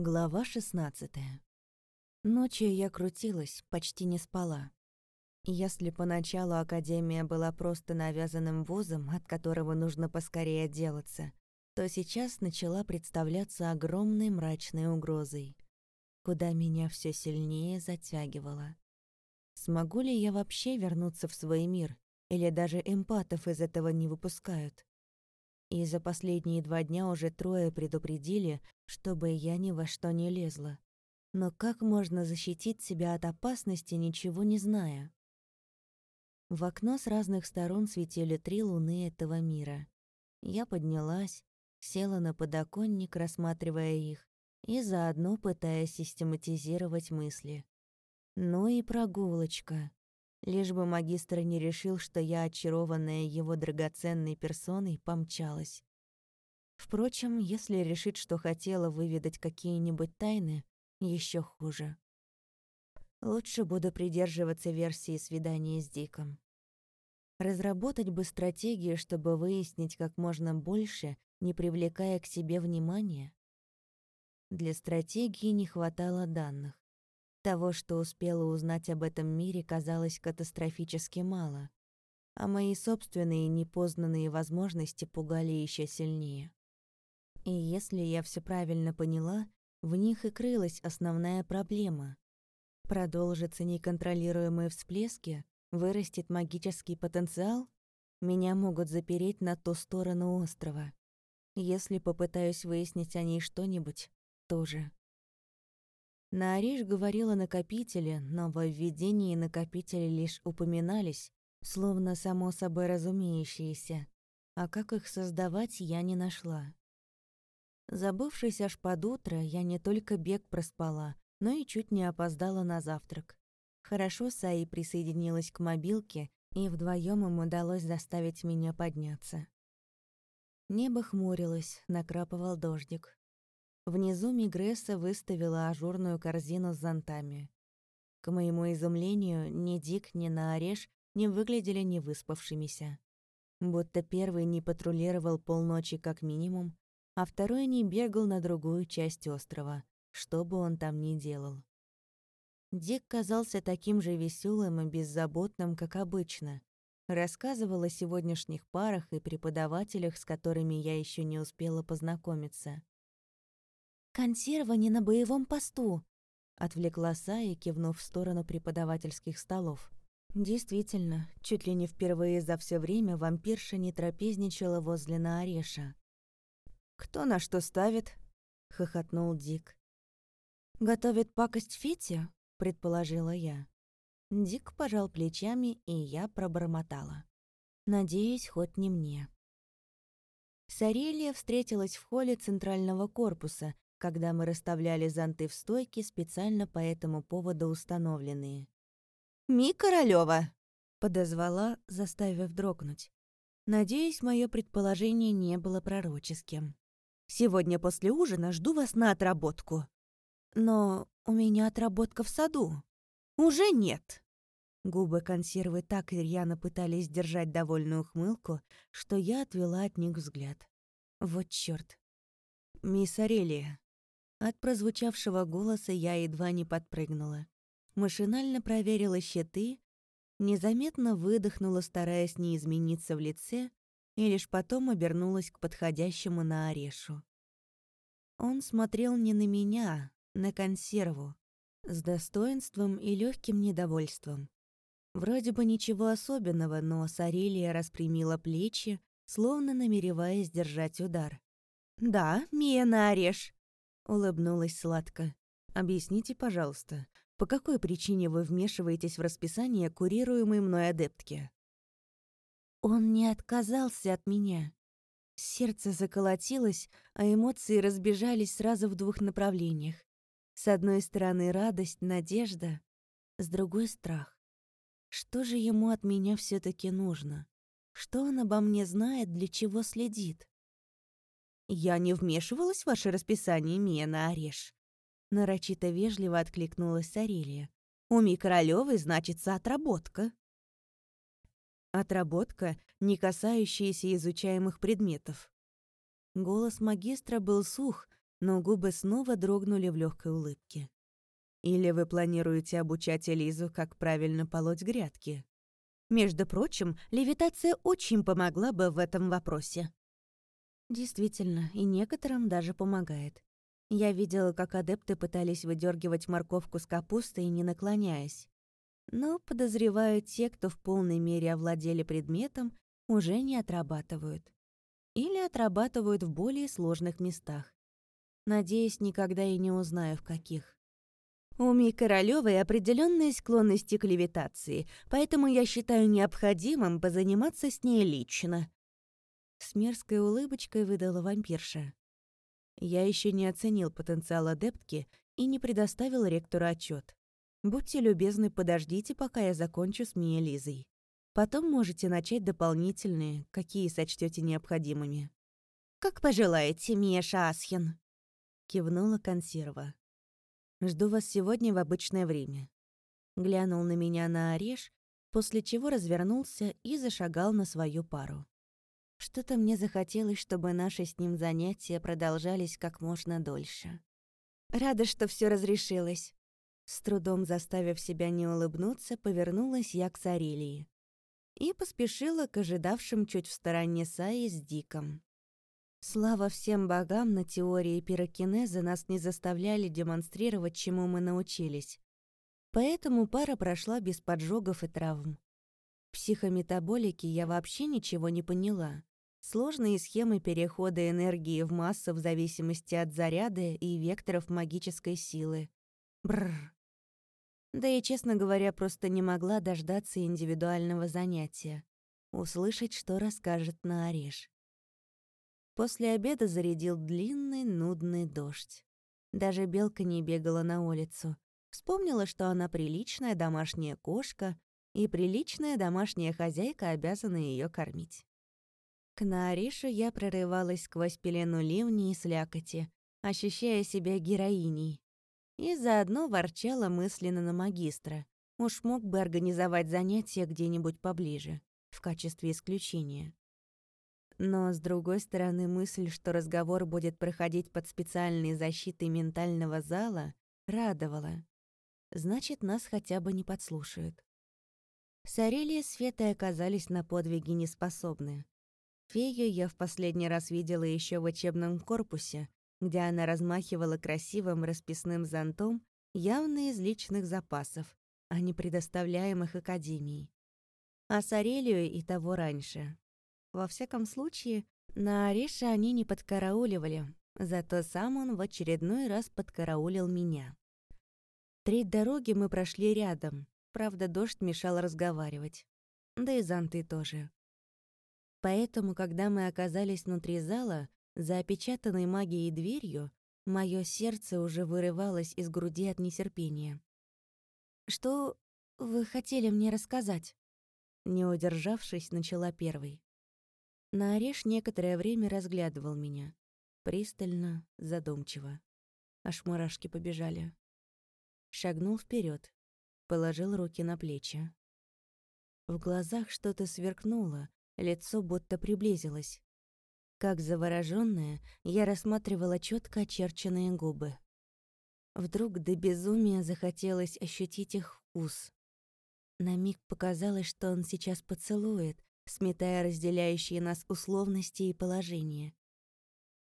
Глава 16 Ночью я крутилась, почти не спала. Если поначалу Академия была просто навязанным вузом, от которого нужно поскорее отделаться, то сейчас начала представляться огромной мрачной угрозой, куда меня все сильнее затягивало. Смогу ли я вообще вернуться в свой мир, или даже эмпатов из этого не выпускают? И за последние два дня уже трое предупредили, чтобы я ни во что не лезла. Но как можно защитить себя от опасности, ничего не зная? В окно с разных сторон светили три луны этого мира. Я поднялась, села на подоконник, рассматривая их, и заодно пытаясь систематизировать мысли. Ну и прогулочка. Лишь бы магистр не решил, что я, очарованная его драгоценной персоной, помчалась. Впрочем, если решит, что хотела выведать какие-нибудь тайны, еще хуже. Лучше буду придерживаться версии свидания с Диком. Разработать бы стратегию, чтобы выяснить как можно больше, не привлекая к себе внимания. Для стратегии не хватало данных. Того, что успела узнать об этом мире, казалось катастрофически мало, а мои собственные непознанные возможности пугали еще сильнее. И если я все правильно поняла, в них и крылась основная проблема. Продолжатся неконтролируемые всплески, вырастет магический потенциал, меня могут запереть на ту сторону острова. Если попытаюсь выяснить о ней что-нибудь, тоже. Наориш говорила накопители, но во введении накопители лишь упоминались, словно само собой разумеющиеся, а как их создавать я не нашла. Забывшись аж под утро, я не только бег проспала, но и чуть не опоздала на завтрак. Хорошо Саи присоединилась к мобилке, и вдвоем им удалось заставить меня подняться. Небо хмурилось, накрапывал дождик. Внизу Мигресса выставила ажурную корзину с зонтами. К моему изумлению, ни Дик, ни Наореш не выглядели невыспавшимися. Будто первый не патрулировал полночи как минимум, а второй не бегал на другую часть острова, что бы он там ни делал. Дик казался таким же веселым и беззаботным, как обычно. Рассказывал о сегодняшних парах и преподавателях, с которыми я еще не успела познакомиться. «Консерва не на боевом посту», — отвлекла Сая, кивнув в сторону преподавательских столов. Действительно, чуть ли не впервые за все время вампирша не трапезничала возле Наореша. «Кто на что ставит?» — хохотнул Дик. «Готовит пакость Фите?» — предположила я. Дик пожал плечами, и я пробормотала. «Надеюсь, хоть не мне». Сарелия встретилась в холле центрального корпуса, когда мы расставляли зонты в стойке, специально по этому поводу установленные. «Ми Королёва!» — подозвала, заставив дрогнуть. Надеюсь, мое предположение не было пророческим. «Сегодня после ужина жду вас на отработку». «Но у меня отработка в саду». «Уже нет». Губы консервы так рьяно пытались держать довольную ухмылку, что я отвела от них взгляд. Вот чёрт. «Мисс Арелия, от прозвучавшего голоса я едва не подпрыгнула. Машинально проверила щиты, незаметно выдохнула, стараясь не измениться в лице, и лишь потом обернулась к подходящему на Орешу. Он смотрел не на меня, на консерву, с достоинством и легким недовольством. Вроде бы ничего особенного, но Сарелия распрямила плечи, словно намереваясь держать удар. «Да, Мия на ореш», Улыбнулась сладко. «Объясните, пожалуйста, по какой причине вы вмешиваетесь в расписание курируемой мной адептки?» Он не отказался от меня. Сердце заколотилось, а эмоции разбежались сразу в двух направлениях. С одной стороны радость, надежда, с другой — страх. Что же ему от меня все таки нужно? Что он обо мне знает, для чего следит? «Я не вмешивалась в ваше расписание, Мия на Ореш». Нарочито вежливо откликнулась Сарелия. «У Ми Королёвой значится отработка». Отработка, не касающаяся изучаемых предметов. Голос магистра был сух, но губы снова дрогнули в легкой улыбке. «Или вы планируете обучать Элизу, как правильно полоть грядки?» Между прочим, левитация очень помогла бы в этом вопросе. Действительно, и некоторым даже помогает. Я видела, как адепты пытались выдергивать морковку с капустой, не наклоняясь. Но, подозреваю, те, кто в полной мере овладели предметом, уже не отрабатывают. Или отрабатывают в более сложных местах. Надеюсь, никогда и не узнаю, в каких. У Ми Королёвой определенные склонности к левитации, поэтому я считаю необходимым позаниматься с ней лично. С мерзкой улыбочкой выдала вампирша. Я еще не оценил потенциал адептки и не предоставил ректору отчет. Будьте любезны, подождите, пока я закончу с Мией Лизой. Потом можете начать дополнительные, какие сочтете необходимыми. «Как пожелаете, Мия Шаасхин», — кивнула консерва. «Жду вас сегодня в обычное время». Глянул на меня на ореш, после чего развернулся и зашагал на свою пару. Что-то мне захотелось, чтобы наши с ним занятия продолжались как можно дольше. Рада, что все разрешилось. С трудом заставив себя не улыбнуться, повернулась я к Сарелии и поспешила к ожидавшим чуть в стороне Саи с Диком. Слава всем богам, на теории пирокинеза нас не заставляли демонстрировать, чему мы научились. Поэтому пара прошла без поджогов и травм. Психометаболики я вообще ничего не поняла. Сложные схемы перехода энергии в массу в зависимости от заряда и векторов магической силы. Бррр. Да и, честно говоря, просто не могла дождаться индивидуального занятия. Услышать, что расскажет на ореш. После обеда зарядил длинный, нудный дождь. Даже белка не бегала на улицу. Вспомнила, что она приличная домашняя кошка, и приличная домашняя хозяйка обязана ее кормить. К Нааришу я прорывалась сквозь пелену ливни и слякоти, ощущая себя героиней. И заодно ворчала мысленно на магистра. Уж мог бы организовать занятия где-нибудь поближе, в качестве исключения. Но, с другой стороны, мысль, что разговор будет проходить под специальной защитой ментального зала, радовала. Значит, нас хотя бы не подслушают. Сарелия с Светой оказались на подвиги неспособны. Фею я в последний раз видела еще в учебном корпусе, где она размахивала красивым расписным зонтом явно из личных запасов, а не предоставляемых Академией. А Сарелию и того раньше. Во всяком случае, на Ореше они не подкарауливали, зато сам он в очередной раз подкараулил меня. Треть дороги мы прошли рядом, правда, дождь мешал разговаривать. Да и зонты тоже. Поэтому, когда мы оказались внутри зала, за опечатанной магией дверью, мое сердце уже вырывалось из груди от нетерпения. «Что вы хотели мне рассказать?» Не удержавшись, начала первой. Наореш некоторое время разглядывал меня. Пристально, задумчиво. Аж мурашки побежали. Шагнул вперед, положил руки на плечи. В глазах что-то сверкнуло, Лицо будто приблизилось. Как заворожённая, я рассматривала четко очерченные губы. Вдруг до безумия захотелось ощутить их вкус. На миг показалось, что он сейчас поцелует, сметая разделяющие нас условности и положения.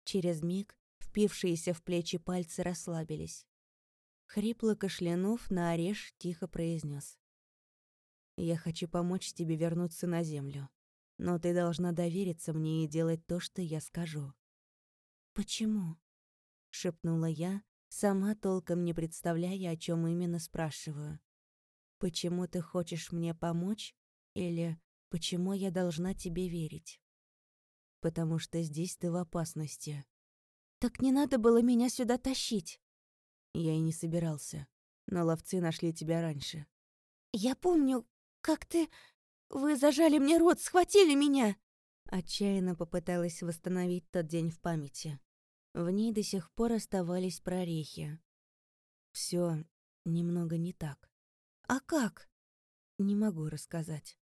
Через миг впившиеся в плечи пальцы расслабились. Хрипло кашлянув, на ореш тихо произнес: «Я хочу помочь тебе вернуться на землю но ты должна довериться мне и делать то, что я скажу». «Почему?» — шепнула я, сама толком не представляя, о чем именно спрашиваю. «Почему ты хочешь мне помочь?» Или «Почему я должна тебе верить?» «Потому что здесь ты в опасности». «Так не надо было меня сюда тащить!» Я и не собирался, но ловцы нашли тебя раньше. «Я помню, как ты вы зажали мне рот, схватили меня!» Отчаянно попыталась восстановить тот день в памяти. В ней до сих пор оставались прорехи. Все немного не так. «А как?» «Не могу рассказать».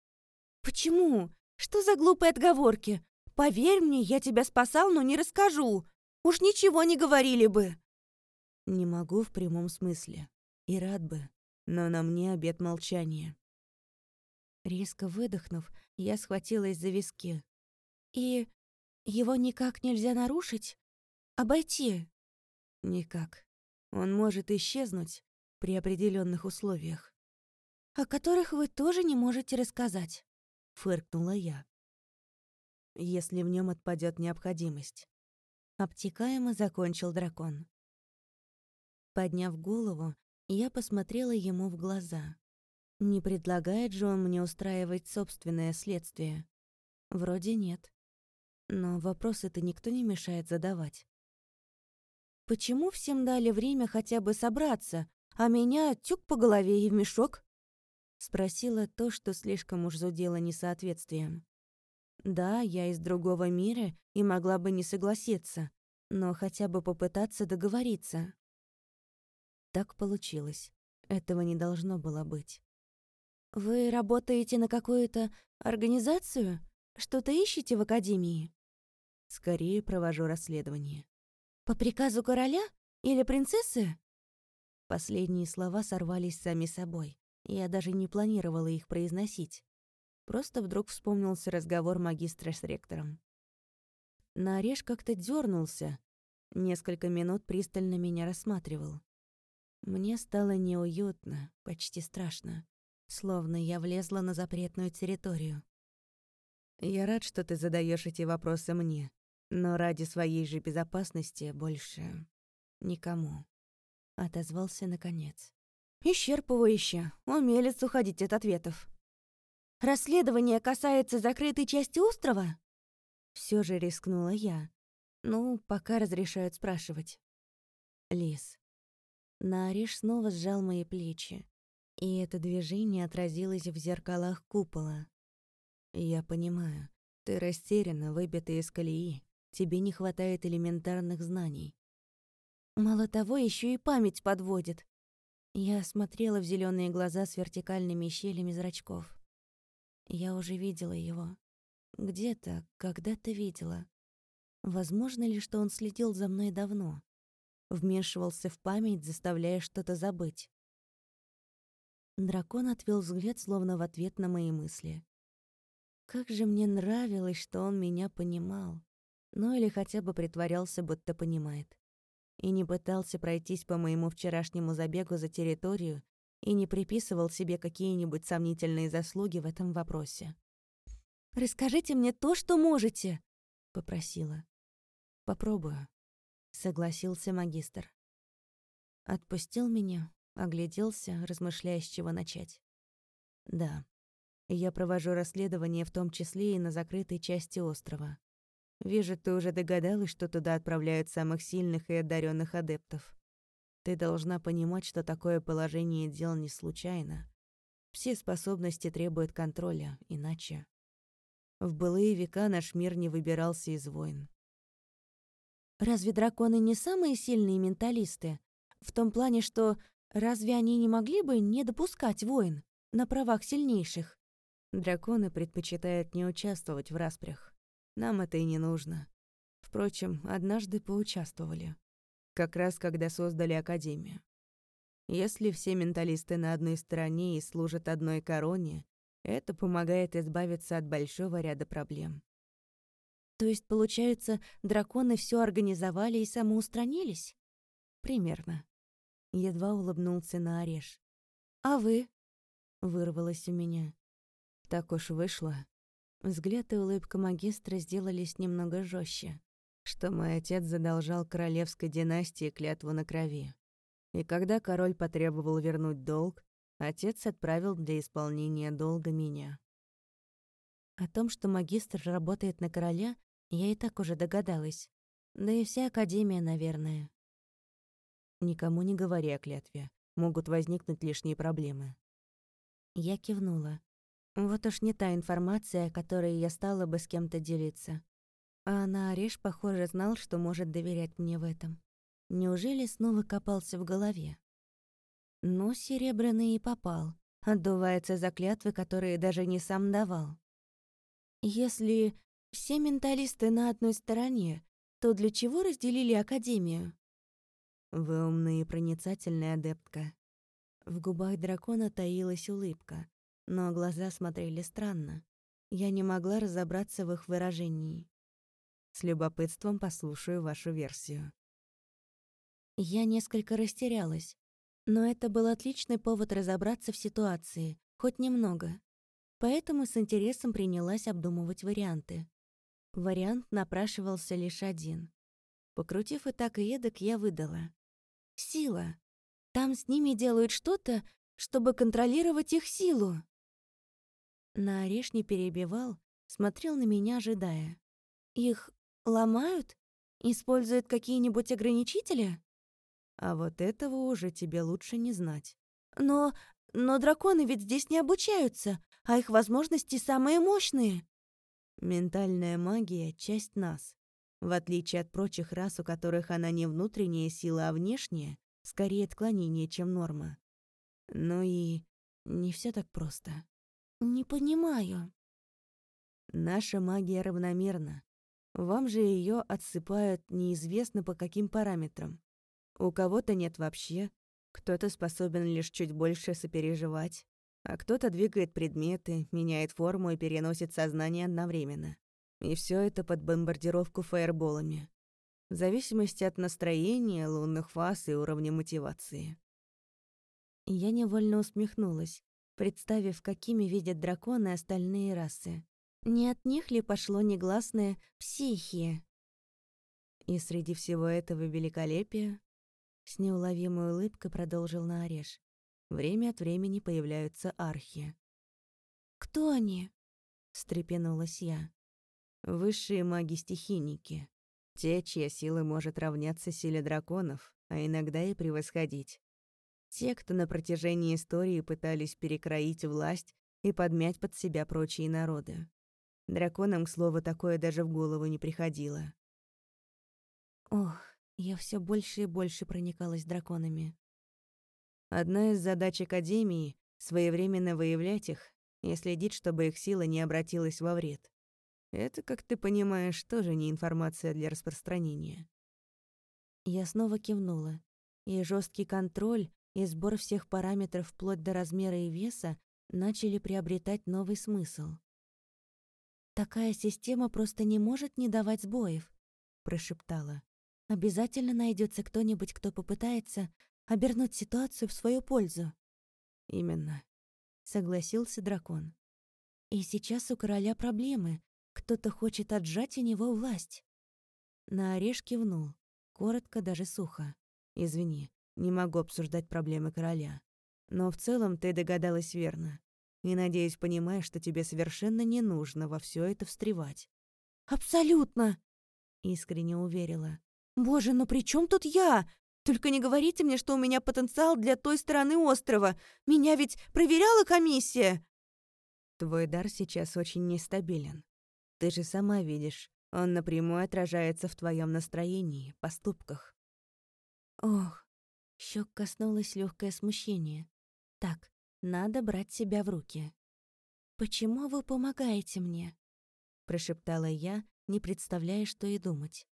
«Почему? Что за глупые отговорки? Поверь мне, я тебя спасал, но не расскажу!» Уж ничего не говорили бы!» «Не могу в прямом смысле. И рад бы. Но на мне обет молчания». Резко выдохнув, я схватилась за виски. «И его никак нельзя нарушить? Обойти?» «Никак. Он может исчезнуть при определенных условиях». «О которых вы тоже не можете рассказать», — фыркнула я. «Если в нем отпадет необходимость». Обтекаемо закончил дракон. Подняв голову, я посмотрела ему в глаза. Не предлагает же он мне устраивать собственное следствие? Вроде нет. Но вопросы-то никто не мешает задавать. Почему всем дали время хотя бы собраться, а меня тюк по голове и в мешок? Спросила то, что слишком уж зудело несоответствием. Да, я из другого мира и могла бы не согласиться, но хотя бы попытаться договориться. Так получилось. Этого не должно было быть. «Вы работаете на какую-то организацию? Что-то ищете в Академии?» «Скорее провожу расследование». «По приказу короля? Или принцессы?» Последние слова сорвались сами собой. Я даже не планировала их произносить. Просто вдруг вспомнился разговор магистра с ректором. Нарежь как-то дернулся. Несколько минут пристально меня рассматривал. Мне стало неуютно, почти страшно словно я влезла на запретную территорию. «Я рад, что ты задаешь эти вопросы мне, но ради своей же безопасности больше никому», — отозвался наконец. «Исчерпывающе, умелец уходить от ответов. Расследование касается закрытой части острова?» Все же рискнула я. Ну, пока разрешают спрашивать. Лис. Нариш снова сжал мои плечи. И это движение отразилось в зеркалах купола. «Я понимаю. Ты растеряна, выбита из колеи. Тебе не хватает элементарных знаний». «Мало того, еще и память подводит». Я смотрела в зеленые глаза с вертикальными щелями зрачков. Я уже видела его. Где-то, когда-то видела. Возможно ли, что он следил за мной давно? Вмешивался в память, заставляя что-то забыть. Дракон отвел взгляд, словно в ответ на мои мысли. Как же мне нравилось, что он меня понимал. Ну или хотя бы притворялся, будто понимает. И не пытался пройтись по моему вчерашнему забегу за территорию и не приписывал себе какие-нибудь сомнительные заслуги в этом вопросе. «Расскажите мне то, что можете», — попросила. «Попробую», — согласился магистр. Отпустил меня, Огляделся, размышляя, с чего начать. Да, я провожу расследование в том числе и на закрытой части острова. Вижу, ты уже догадалась, что туда отправляют самых сильных и одаренных адептов. Ты должна понимать, что такое положение дел не случайно. Все способности требуют контроля, иначе... В былые века наш мир не выбирался из войн. Разве драконы не самые сильные менталисты? В том плане, что Разве они не могли бы не допускать войн на правах сильнейших? Драконы предпочитают не участвовать в распрях. Нам это и не нужно. Впрочем, однажды поучаствовали. Как раз когда создали Академию. Если все менталисты на одной стороне и служат одной короне, это помогает избавиться от большого ряда проблем. То есть, получается, драконы все организовали и самоустранились? Примерно. Едва улыбнулся на ореш. «А вы?» — вырвалось у меня. Так уж вышло. Взгляд и улыбка магистра сделались немного жестче, что мой отец задолжал королевской династии клятву на крови. И когда король потребовал вернуть долг, отец отправил для исполнения долга меня. О том, что магистр работает на короля, я и так уже догадалась. Да и вся академия, наверное. Никому не говори о клятве. Могут возникнуть лишние проблемы. Я кивнула. Вот уж не та информация, которой я стала бы с кем-то делиться. А на Ореш, похоже, знал, что может доверять мне в этом. Неужели снова копался в голове? Ну, Серебряный и попал. Отдувается за клятвы, которые даже не сам давал. Если все менталисты на одной стороне, то для чего разделили Академию? Вы умная и проницательная адептка. В губах дракона таилась улыбка, но глаза смотрели странно. Я не могла разобраться в их выражении. С любопытством послушаю вашу версию. Я несколько растерялась, но это был отличный повод разобраться в ситуации, хоть немного. Поэтому с интересом принялась обдумывать варианты. Вариант напрашивался лишь один. Покрутив и так и эдак, я выдала. «Сила. Там с ними делают что-то, чтобы контролировать их силу». На ореш не перебивал, смотрел на меня, ожидая. «Их ломают? Используют какие-нибудь ограничители?» А вот этого уже тебе лучше не знать. «Но... но драконы ведь здесь не обучаются, а их возможности самые мощные». Ментальная магия — часть нас. В отличие от прочих рас, у которых она не внутренняя сила, а внешняя, скорее отклонение, чем норма. Ну и не все так просто. «Не понимаю». Наша магия равномерна. Вам же ее отсыпают неизвестно по каким параметрам. У кого-то нет вообще, кто-то способен лишь чуть больше сопереживать, а кто-то двигает предметы, меняет форму и переносит сознание одновременно. И все это под бомбардировку фаерболами. В зависимости от настроения, лунных фаз и уровня мотивации. Я невольно усмехнулась, представив, какими видят драконы остальные расы. Не от них ли пошло негласное «психия»? И среди всего этого великолепия с неуловимой улыбкой продолжил Наореш. Время от времени появляются архи. «Кто они?» — встрепенулась я. «Высшие маги-стихийники. Те, чья сила может равняться силе драконов, а иногда и превосходить. Те, кто на протяжении истории пытались перекроить власть и подмять под себя прочие народы. Драконам, к слову, такое даже в голову не приходило. Ох, я все больше и больше проникалась драконами. Одна из задач Академии — своевременно выявлять их и следить, чтобы их сила не обратилась во вред. Это, как ты понимаешь, тоже не информация для распространения. Я снова кивнула, и жесткий контроль и сбор всех параметров вплоть до размера и веса начали приобретать новый смысл. «Такая система просто не может не давать сбоев», — прошептала. Обязательно найдется кто-нибудь, кто попытается обернуть ситуацию в свою пользу. Именно, согласился дракон. И сейчас у короля проблемы. Кто-то хочет отжать у него власть. На ореш кивнул, коротко, даже сухо. Извини, не могу обсуждать проблемы короля. Но в целом ты догадалась верно. И, надеюсь, понимаешь, что тебе совершенно не нужно во все это встревать. «Абсолютно!» — искренне уверила. «Боже, ну при чем тут я? Только не говорите мне, что у меня потенциал для той стороны острова. Меня ведь проверяла комиссия!» «Твой дар сейчас очень нестабилен. Ты же сама видишь, он напрямую отражается в твоем настроении, поступках». «Ох!» Щек коснулось легкое смущение. «Так, надо брать себя в руки». «Почему вы помогаете мне?» Прошептала я, не представляя, что и думать.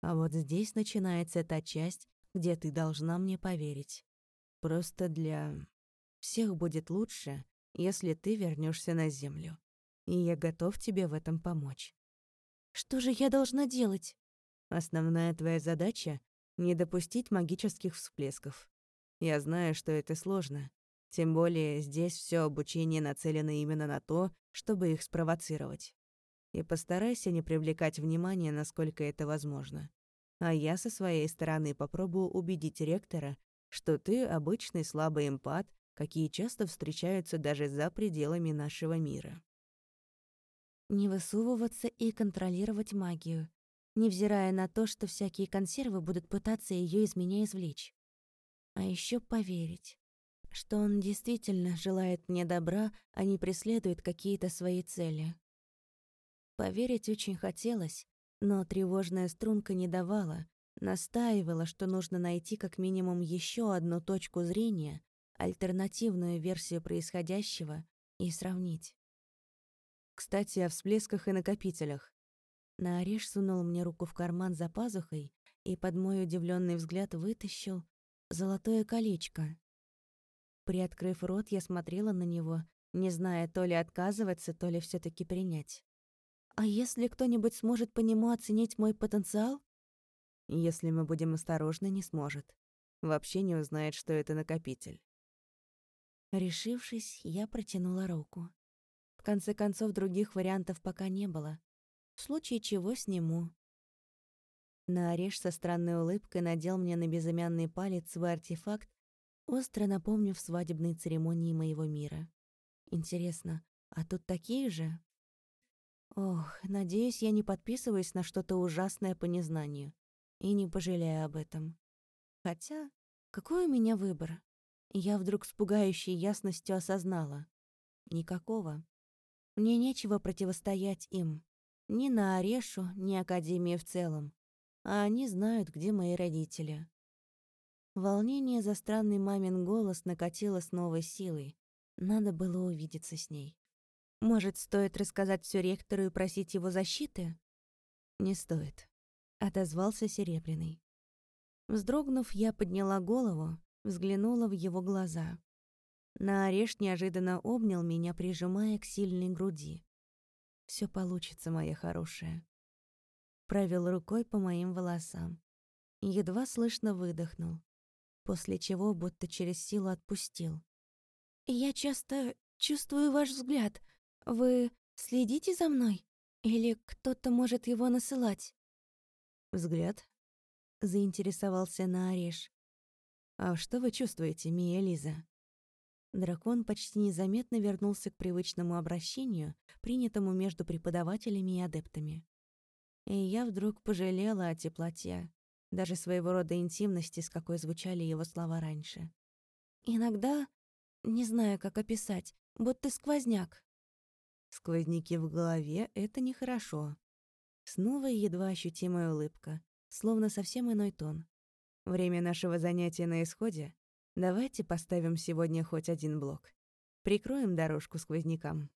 А вот здесь начинается та часть, где ты должна мне поверить. Просто для... Всех будет лучше, если ты вернешься на Землю. И я готов тебе в этом помочь. Что же я должна делать? Основная твоя задача — не допустить магических всплесков. Я знаю, что это сложно. Тем более здесь все обучение нацелено именно на то, чтобы их спровоцировать и постарайся не привлекать внимания, насколько это возможно. А я со своей стороны попробую убедить ректора, что ты обычный слабый эмпат, какие часто встречаются даже за пределами нашего мира. Не высовываться и контролировать магию, невзирая на то, что всякие консервы будут пытаться ее из меня извлечь. А еще поверить, что он действительно желает мне добра, а не преследует какие-то свои цели. Поверить очень хотелось, но тревожная струнка не давала, настаивала, что нужно найти как минимум еще одну точку зрения, альтернативную версию происходящего и сравнить. Кстати, о всплесках и накопителях. Наореш сунул мне руку в карман за пазухой и под мой удивленный взгляд вытащил золотое колечко. Приоткрыв рот, я смотрела на него, не зная то ли отказываться, то ли все таки принять. «А если кто-нибудь сможет по нему оценить мой потенциал?» «Если мы будем осторожны, не сможет. Вообще не узнает, что это накопитель». Решившись, я протянула руку. В конце концов, других вариантов пока не было. В случае чего сниму. Наореш со странной улыбкой надел мне на безымянный палец свой артефакт, остро напомнив свадебные церемонии моего мира. Интересно, а тут такие же? Ох, надеюсь, я не подписываюсь на что-то ужасное по незнанию и не пожалею об этом. Хотя, какой у меня выбор? Я вдруг с пугающей ясностью осознала. Никакого. Мне нечего противостоять им. Ни на Орешу, ни Академии в целом. А они знают, где мои родители. Волнение за странный мамин голос накатило с новой силой. Надо было увидеться с ней. Может, стоит рассказать все ректору и просить его защиты? Не стоит, отозвался Серебряный. Вздрогнув, я подняла голову, взглянула в его глаза. На ореш неожиданно обнял меня, прижимая к сильной груди. Все получится, моя хорошая. Провел рукой по моим волосам. Едва слышно выдохнул, после чего будто через силу отпустил. «Я часто чувствую ваш взгляд. Вы следите за мной? Или кто-то может его насылать?» «Взгляд?» — заинтересовался Наореш. «А что вы чувствуете, Мия Лиза?» Дракон почти незаметно вернулся к привычному обращению, принятому между преподавателями и адептами. И я вдруг пожалела о теплоте, даже своего рода интимности, с какой звучали его слова раньше. «Иногда не знаю, как описать. Будто сквозняк. Сквозняки в голове — это нехорошо. Снова едва ощутимая улыбка, словно совсем иной тон. Время нашего занятия на исходе. Давайте поставим сегодня хоть один блок. Прикроем дорожку сквознякам.